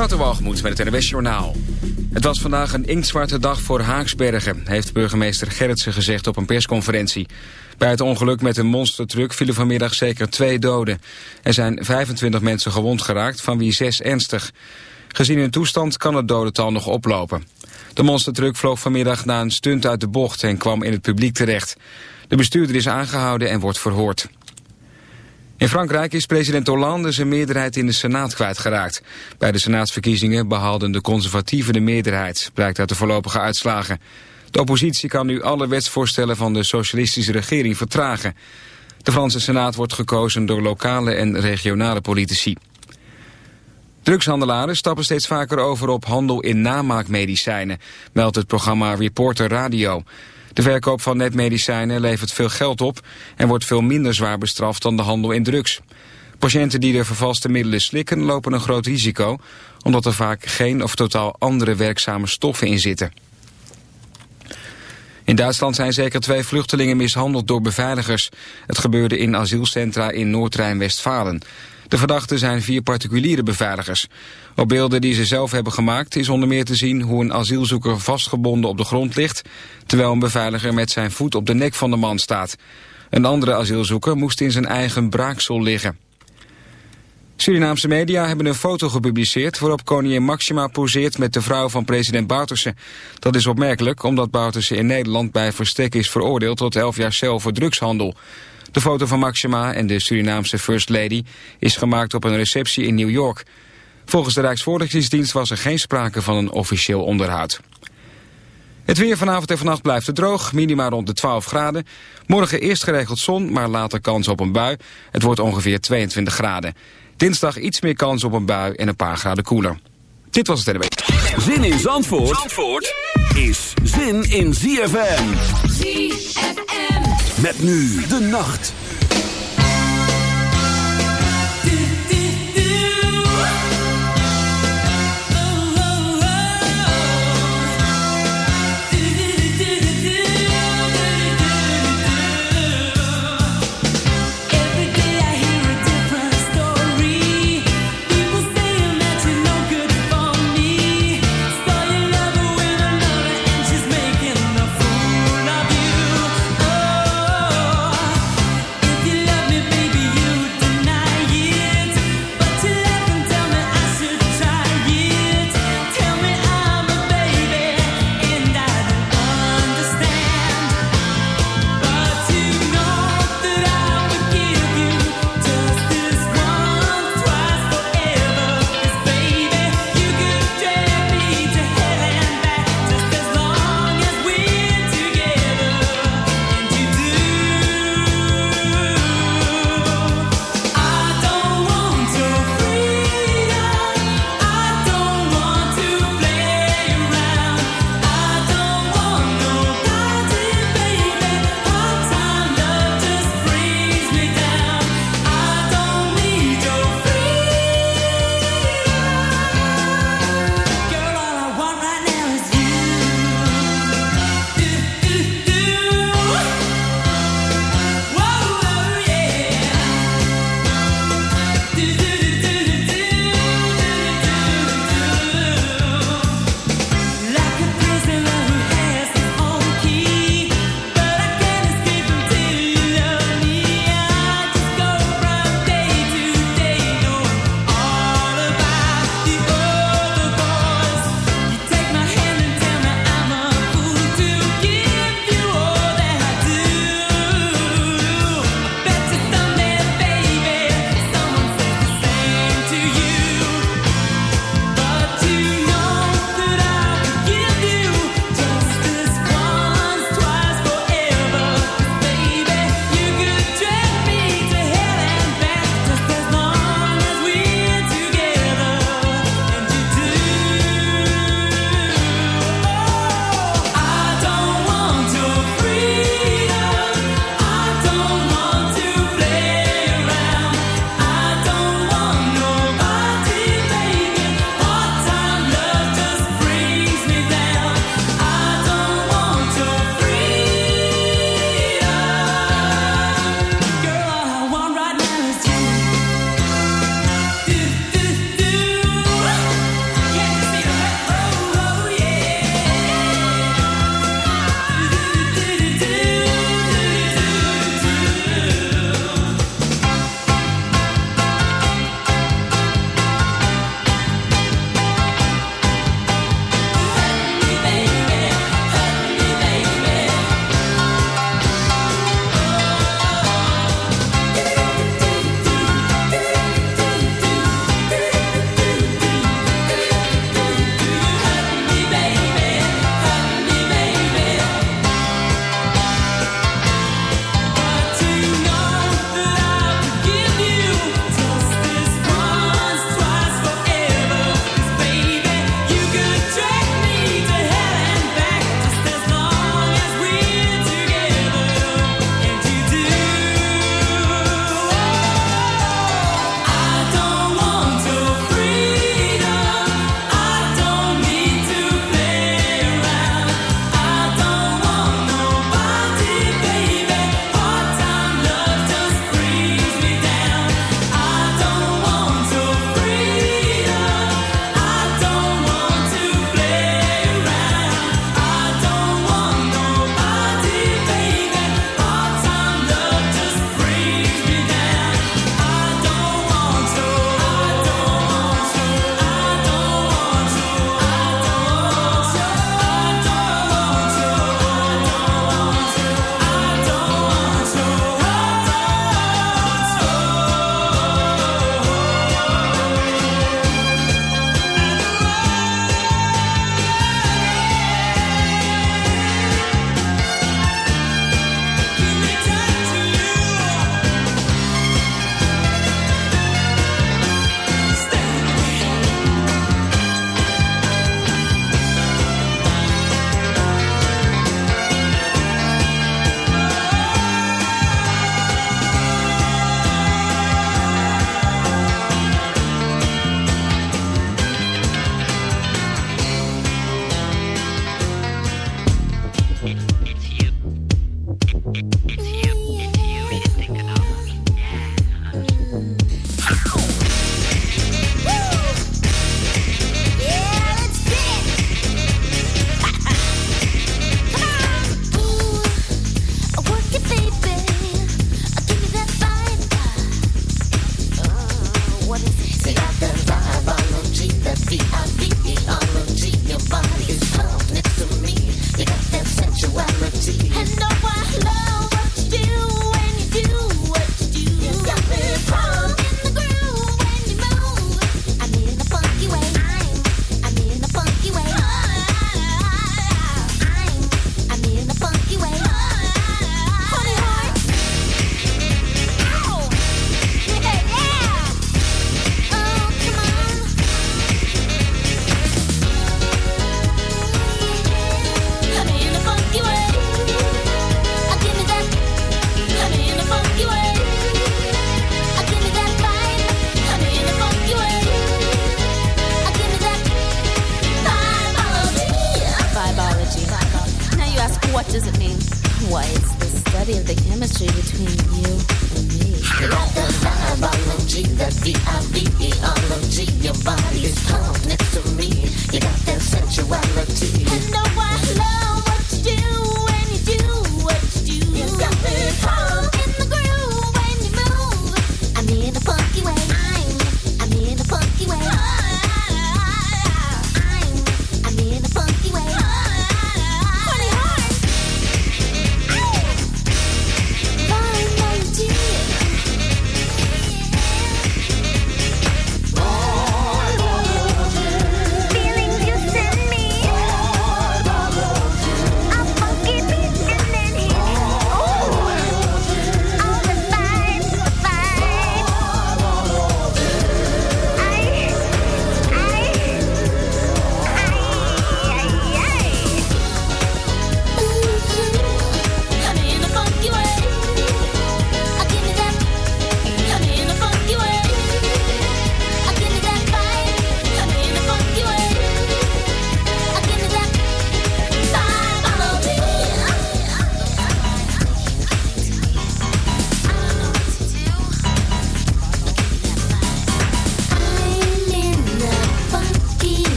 Waterwalgemoed met het NWS Journaal. Het was vandaag een inktzwarte dag voor Haaksbergen... heeft burgemeester Gerritsen gezegd op een persconferentie. Bij het ongeluk met een monstertruck vielen vanmiddag zeker twee doden. Er zijn 25 mensen gewond geraakt, van wie zes ernstig. Gezien hun toestand kan het dodental nog oplopen. De monstertruck vloog vanmiddag na een stunt uit de bocht... en kwam in het publiek terecht. De bestuurder is aangehouden en wordt verhoord. In Frankrijk is president Hollande zijn meerderheid in de Senaat kwijtgeraakt. Bij de Senaatsverkiezingen behaalden de conservatieven de meerderheid, blijkt uit de voorlopige uitslagen. De oppositie kan nu alle wetsvoorstellen van de socialistische regering vertragen. De Franse Senaat wordt gekozen door lokale en regionale politici. Drugshandelaren stappen steeds vaker over op handel in namaakmedicijnen, meldt het programma Reporter Radio. De verkoop van netmedicijnen levert veel geld op en wordt veel minder zwaar bestraft dan de handel in drugs. Patiënten die de vervalste middelen slikken lopen een groot risico, omdat er vaak geen of totaal andere werkzame stoffen in zitten. In Duitsland zijn zeker twee vluchtelingen mishandeld door beveiligers. Het gebeurde in asielcentra in Noord-Rijn-Westfalen. De verdachten zijn vier particuliere beveiligers. Op beelden die ze zelf hebben gemaakt is onder meer te zien hoe een asielzoeker vastgebonden op de grond ligt, terwijl een beveiliger met zijn voet op de nek van de man staat. Een andere asielzoeker moest in zijn eigen braaksel liggen. Surinaamse media hebben een foto gepubliceerd waarop koningin Maxima poseert met de vrouw van president Bouterse. Dat is opmerkelijk omdat Bouterse in Nederland bij verstek is veroordeeld tot 11 jaar cel voor drugshandel. De foto van Maxima en de Surinaamse First Lady is gemaakt op een receptie in New York. Volgens de Rijksvoorlichtingsdienst was er geen sprake van een officieel onderhoud. Het weer vanavond en vannacht blijft het droog, minima rond de 12 graden. Morgen eerst geregeld zon, maar later kans op een bui. Het wordt ongeveer 22 graden. Dinsdag iets meer kans op een bui en een paar graden koeler. Dit was het NW. Zin in Zandvoort, Zandvoort is zin in ZFM. ZFM. Met nu de nacht.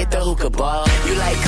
at the hookah bar. You like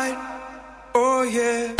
right, oh yeah.